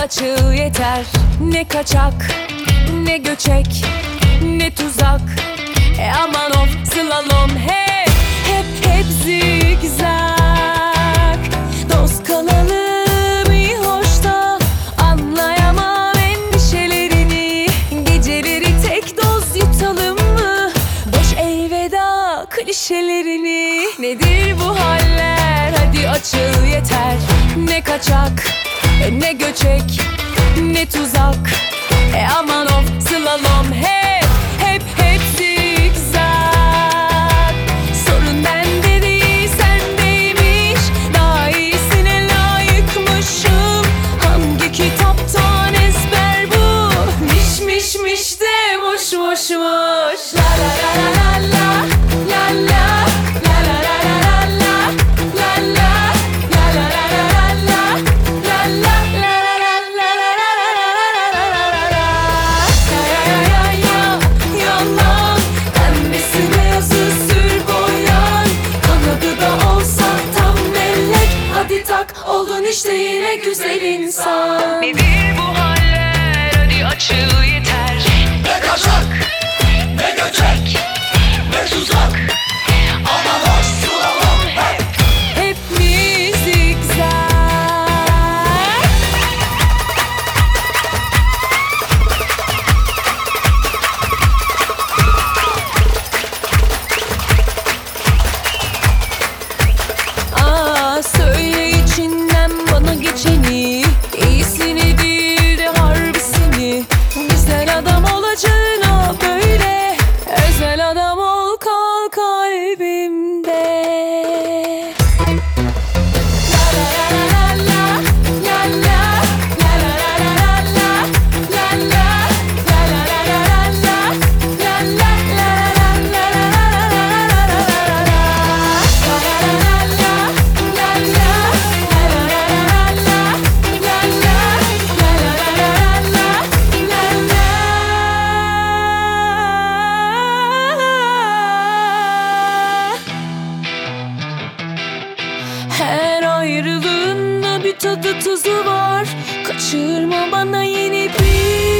açıl yeter. Ne kaçak ne göçek ne tuzak. E aman of slalom hep hep hep zigzag. Dost kalalım iyi hoş da Anlayamam endişelerini. Geceleri tek doz yutalım mı? Boş elveda klişelerini. Nedir bu haller? Hadi açıl yeter. Ne kaçak ne göçek ne tuzak. E aman yine güzel insan Nedir? bir tadı tuzu var. Kaçırma bana yeni bir